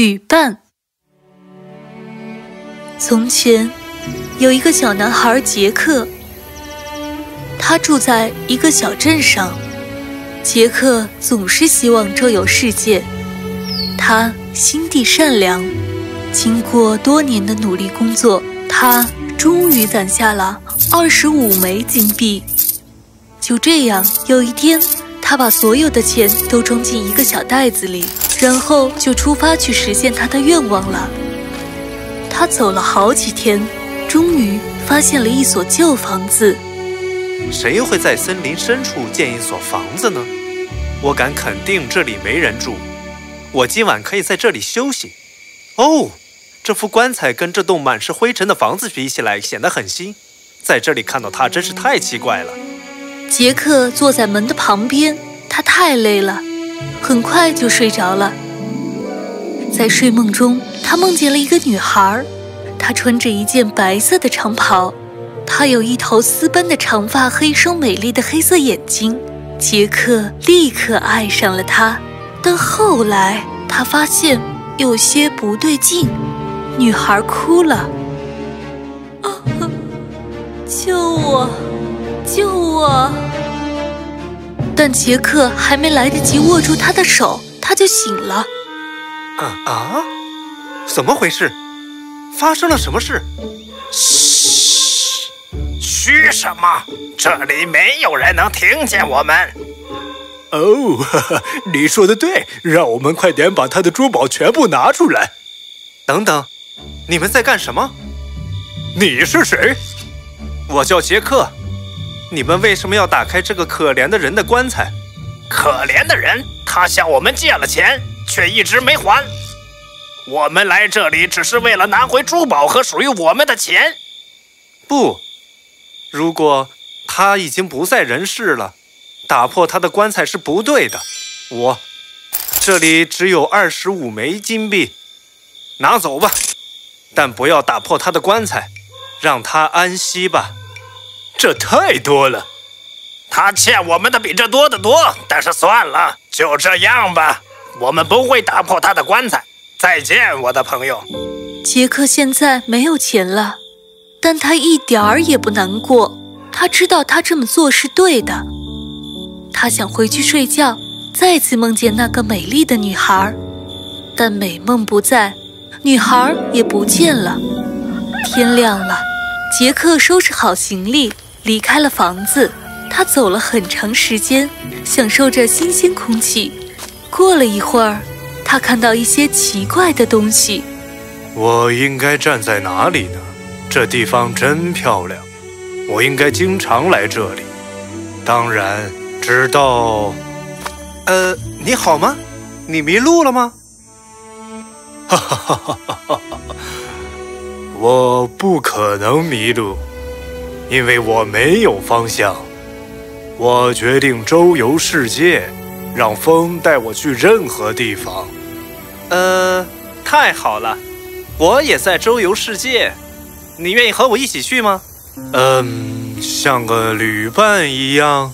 旅伴。从前，有一个小男孩杰克，他住在一个小镇上。杰克总是希望周游世界，他心地善良。经过多年的努力工作，他终于攒下了二十五枚金币。就这样，有一天，他把所有的钱都装进一个小袋子里，然后就出发去实现他的愿望了。他走了好几天，终于发现了一所旧房子。谁会在森林深处建一所房子呢？我敢肯定这里没人住。我今晚可以在这里休息。哦，这副棺材跟这栋满是灰尘的房子比起来显得很新。在这里看到它真是太奇怪了。杰克坐在门的旁边，他太累了，很快就睡着了。在睡梦中，他梦见了一个女孩，她穿着一件白色的长袍，她有一头丝般的长发和一双美丽的黑色眼睛。杰克立刻爱上了她，但后来他发现有些不对劲，女孩哭了：“啊，救我，救我！”但杰克还没来得及握住他的手，他就醒了。啊啊！怎么回事？发生了什么事？嘘，嘘什么？这里没有人能听见我们。哦，哈 哈你说的对，让我们快点把他的珠宝全部拿出来。等等，你们在干什么？你是谁？我叫杰克。你们为什么要打开这个可怜的人的棺材？可怜的人，他向我们借了钱，却一直没还。我们来这里只是为了拿回珠宝和属于我们的钱。不，如果他已经不在人世了，打破他的棺材是不对的。我这里只有二十五枚金币，拿走吧，但不要打破他的棺材，让他安息吧。这太多了，他欠我们的比这多得多。但是算了，就这样吧，我们不会打破他的棺材。再见，我的朋友。杰克现在没有钱了，但他一点儿也不难过。他知道他这么做是对的。他想回去睡觉，再次梦见那个美丽的女孩，但美梦不在，女孩也不见了。天亮了，杰克收拾好行李。离开了房子，他走了很长时间，享受着新鲜空气。过了一会儿，他看到一些奇怪的东西。我应该站在哪里呢？这地方真漂亮，我应该经常来这里。当然，直到……呃，你好吗？你迷路了吗？哈哈哈哈哈哈！我不可能迷路。因为我没有方向，我决定周游世界，让风带我去任何地方。呃，太好了，我也在周游世界，你愿意和我一起去吗？嗯，像个旅伴一样。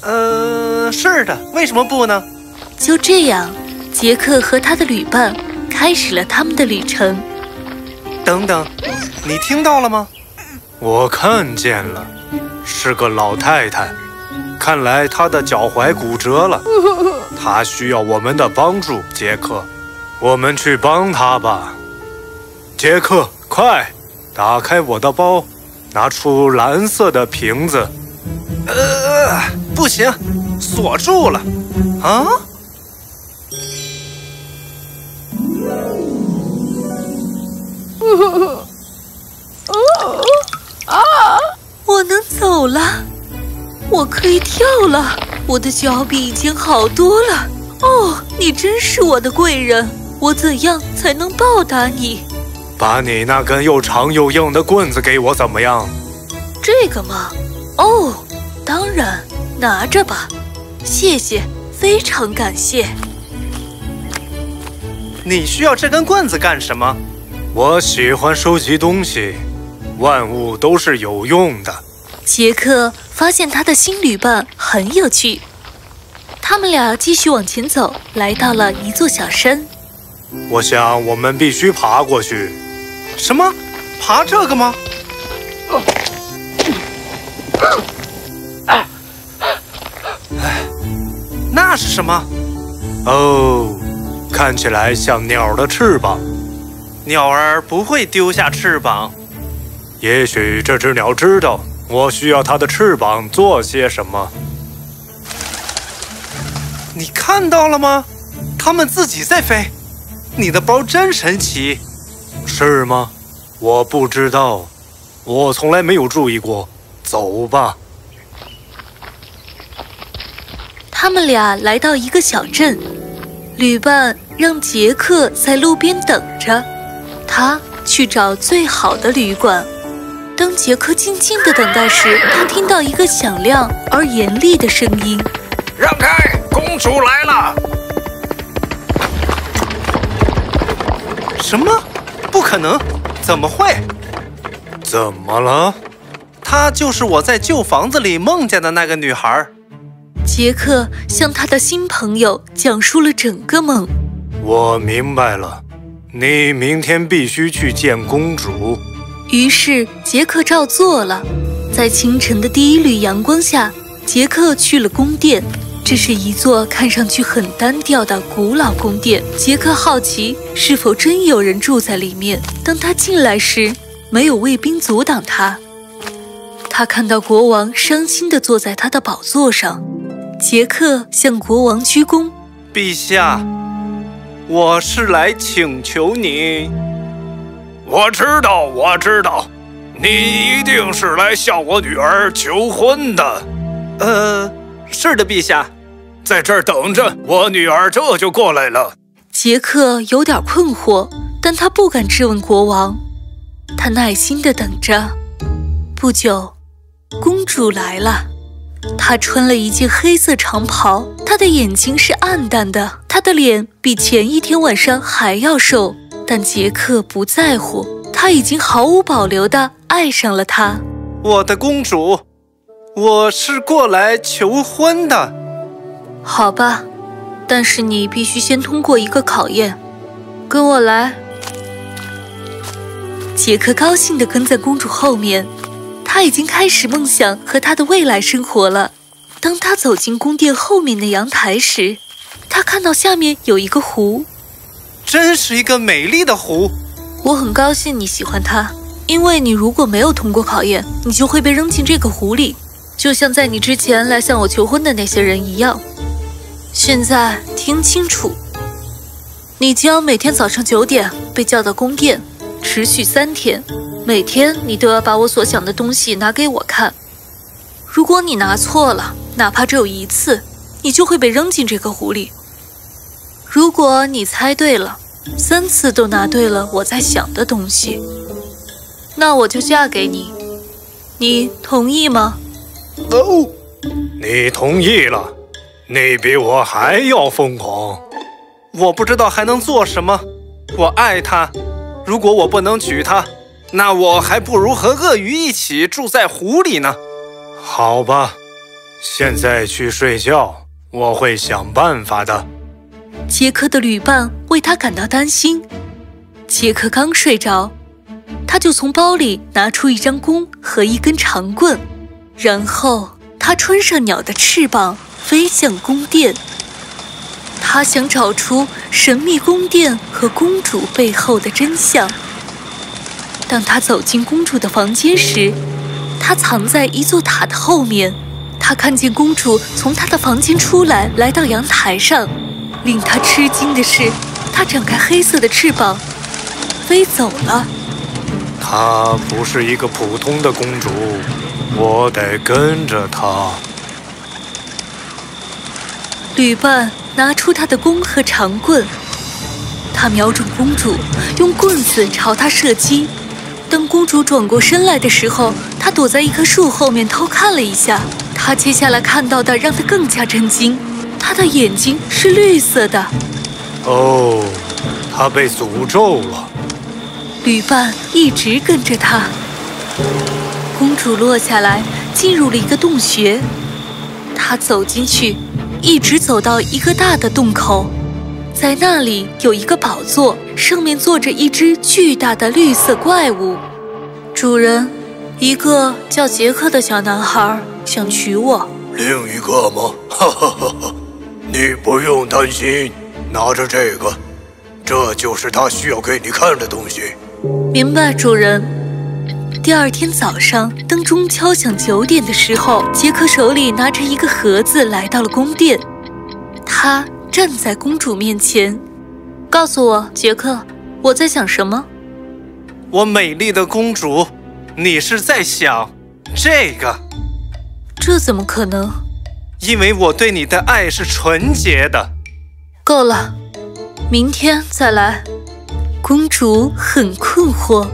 呃，是的，为什么不呢？就这样，杰克和他的旅伴开始了他们的旅程。等等，你听到了吗？我看见了，是个老太太，看来她的脚踝骨折了，她需要我们的帮助。杰克，我们去帮她吧。杰克，快，打开我的包，拿出蓝色的瓶子。呃，不行，锁住了。啊？我能走了，我可以跳了，我的脚比以前好多了。哦，你真是我的贵人，我怎样才能报答你？把你那根又长又硬的棍子给我，怎么样？这个吗？哦，当然，拿着吧，谢谢，非常感谢。你需要这根棍子干什么？我喜欢收集东西。万物都是有用的。杰克发现他的新旅伴很有趣。他们俩继续往前走，来到了一座小山。我想我们必须爬过去。什么？爬这个吗？哎，那是什么？哦，看起来像鸟的翅膀。鸟儿不会丢下翅膀。也许这只鸟知道我需要它的翅膀做些什么。你看到了吗？它们自己在飞。你的包真神奇，是吗？我不知道，我从来没有注意过。走吧。他们俩来到一个小镇，旅伴让杰克在路边等着，他去找最好的旅馆。当杰克静静的等待时，他听到一个响亮而严厉的声音：“让开，公主来了！”什么？不可能！怎么会？怎么了？她就是我在旧房子里梦见的那个女孩。杰克向他的新朋友讲述了整个梦。我明白了，你明天必须去见公主。于是杰克照做了。在清晨的第一缕阳光下，杰克去了宫殿。这是一座看上去很单调的古老宫殿。杰克好奇是否真有人住在里面。当他进来时，没有卫兵阻挡他。他看到国王伤心地坐在他的宝座上。杰克向国王鞠躬：“陛下，我是来请求您。我知道，我知道，你一定是来向我女儿求婚的。呃，是的，陛下。”在这儿等着，我女儿这就过来了。杰克有点困惑，但他不敢质问国王。他耐心地等着。不久，公主来了。她穿了一件黑色长袍，她的眼睛是暗淡的，她的脸比前一天晚上还要瘦。但杰克不在乎，他已经毫无保留地爱上了她。我的公主，我是过来求婚的。好吧，但是你必须先通过一个考验。跟我来。杰克高兴地跟在公主后面，他已经开始梦想和他的未来生活了。当他走进宫殿后面的阳台时，他看到下面有一个湖，真是一个美丽的湖。我很高兴你喜欢它，因为你如果没有通过考验，你就会被扔进这个湖里，就像在你之前来向我求婚的那些人一样。现在听清楚，你将每天早上九点被叫到宫殿，持续三天。每天你都要把我所想的东西拿给我看。如果你拿错了，哪怕只有一次，你就会被扔进这个湖里。如果你猜对了，三次都拿对了我在想的东西，那我就嫁给你。你同意吗？哦，你同意了。你比我还要疯狂，我不知道还能做什么。我爱他，如果我不能娶她，那我还不如和鳄鱼一起住在湖里呢。好吧，现在去睡觉，我会想办法的。杰克的旅伴为他感到担心。杰克刚睡着，他就从包里拿出一张弓和一根长棍，然后他穿上鸟的翅膀。飞向宫殿，他想找出神秘宫殿和公主背后的真相。当他走进公主的房间时，他藏在一座塔的后面。他看见公主从他的房间出来，来到阳台上。令他吃惊的是，她展开黑色的翅膀，飞走了。她不是一个普通的公主，我得跟着她。旅伴拿出他的弓和长棍，他瞄准公主，用棍子朝她射击。当公主转过身来的时候，他躲在一棵树后面偷看了一下。他接下来看到的让他更加震惊：他的眼睛是绿色的。哦，他被诅咒了。旅伴一直跟着他。公主落下来，进入了一个洞穴。她走进去。一直走到一个大的洞口，在那里有一个宝座，上面坐着一只巨大的绿色怪物。主人，一个叫杰克的小男孩想娶我。另一个吗？哈哈哈哈！你不用担心，拿着这个，这就是他需要给你看的东西。明白，主人。第二天早上，当钟敲响九点的时候，杰克手里拿着一个盒子来到了宫殿。他站在公主面前，告诉我，杰克，我在想什么？我美丽的公主，你是在想这个？这怎么可能？因为我对你的爱是纯洁的。够了，明天再来。公主很困惑，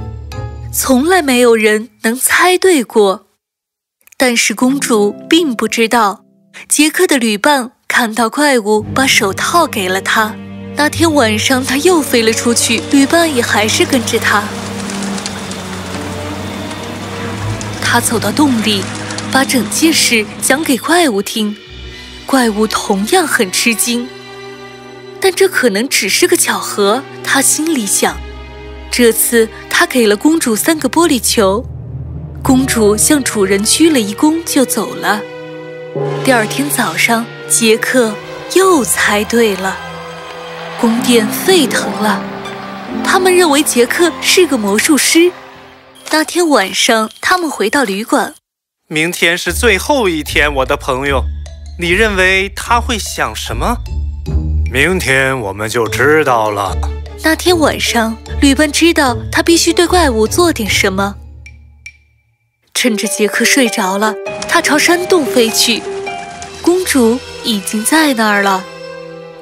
从来没有人能猜对过。但是公主并不知道，杰克的旅伴看到怪物，把手套给了他。那天晚上，他又飞了出去，旅伴也还是跟着他。他走到洞里。把整件事讲给怪物听，怪物同样很吃惊。但这可能只是个巧合，他心里想。这次他给了公主三个玻璃球，公主向主人鞠了一躬就走了。第二天早上，杰克又猜对了，宫殿沸腾了。他们认为杰克是个魔术师。那天晚上，他们回到旅馆。明天是最后一天，我的朋友，你认为他会想什么？明天我们就知道了。那天晚上，吕班知道他必须对怪物做点什么。趁着杰克睡着了，他朝山洞飞去。公主已经在那儿了。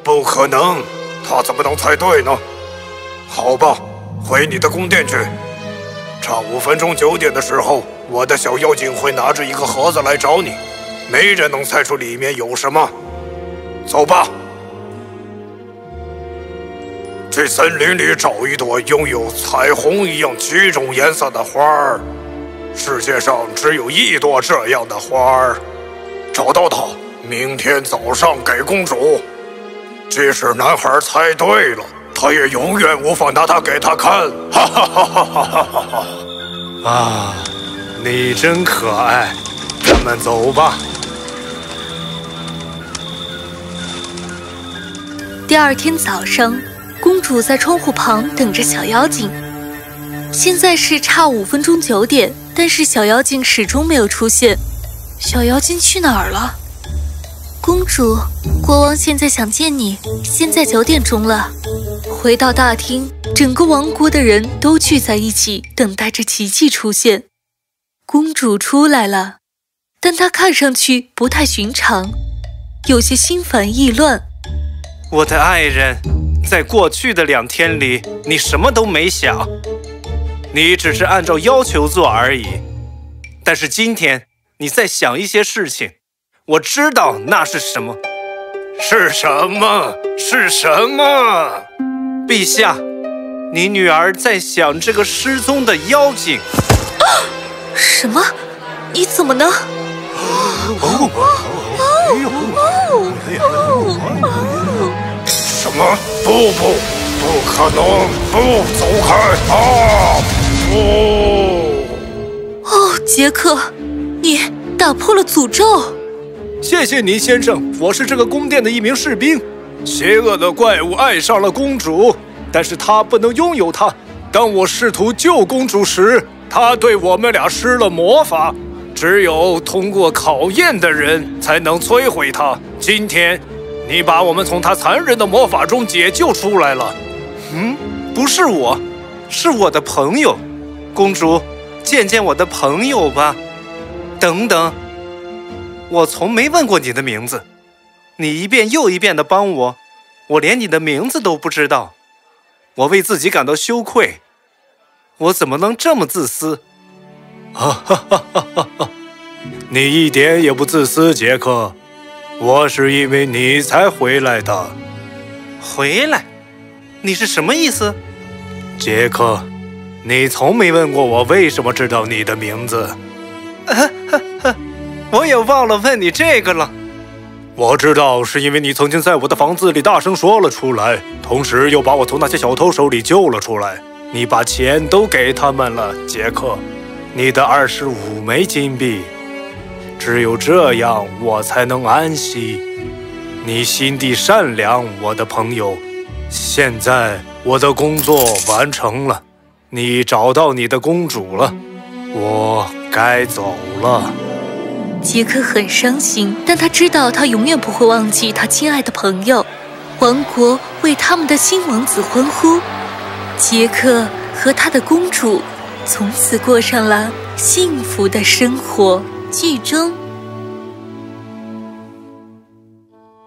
不可能，他怎么能猜对呢？好吧，回你的宫殿去。差五分钟九点的时候。我的小妖精会拿着一个盒子来找你，没人能猜出里面有什么。走吧，去森林里找一朵拥有彩虹一样几种颜色的花儿。世界上只有一朵这样的花儿。找到它，明天早上给公主。即使男孩猜对了，他也永远无法拿它给她看。哈哈哈哈哈哈！啊。你真可爱，咱们走吧。第二天早上，公主在窗户旁等着小妖精。现在是差五分钟九点，但是小妖精始终没有出现。小妖精去哪儿了？公主，国王现在想见你。现在九点钟了。回到大厅，整个王国的人都聚在一起，等待着奇迹出现。公主出来了，但她看上去不太寻常，有些心烦意乱。我的爱人，在过去的两天里，你什么都没想，你只是按照要求做而已。但是今天你在想一些事情，我知道那是什么，是什么？是什么？陛下，你女儿在想这个失踪的妖精。什么？你怎么能？哦哦哦哦哦什么？不不，不可能！不，走开！啊！不！哦，杰克，你打破了诅咒。谢谢您，先生。我是这个宫殿的一名士兵。邪恶的怪物爱上了公主，但是他不能拥有她。当我试图救公主时，他对我们俩施了魔法，只有通过考验的人才能摧毁他。今天，你把我们从他残忍的魔法中解救出来了。嗯，不是我，是我的朋友，公主，见见我的朋友吧。等等，我从没问过你的名字，你一遍又一遍的帮我，我连你的名字都不知道，我为自己感到羞愧。我怎么能这么自私？哈哈哈哈哈哈！你一点也不自私，杰克。我是因为你才回来的。回来？你是什么意思？杰克，你从没问过我为什么知道你的名字。哈哈哈！我也忘了问你这个了。我知道是因为你曾经在我的房子里大声说了出来，同时又把我从那些小偷手里救了出来。你把钱都给他们了，杰克，你的二十五枚金币。只有这样，我才能安息。你心地善良，我的朋友。现在我的工作完成了，你找到你的公主了，我该走了。杰克很伤心，但他知道他永远不会忘记他亲爱的朋友。王国为他们的新王子欢呼，杰克和他的公主从此过上了幸福的生活。剧中。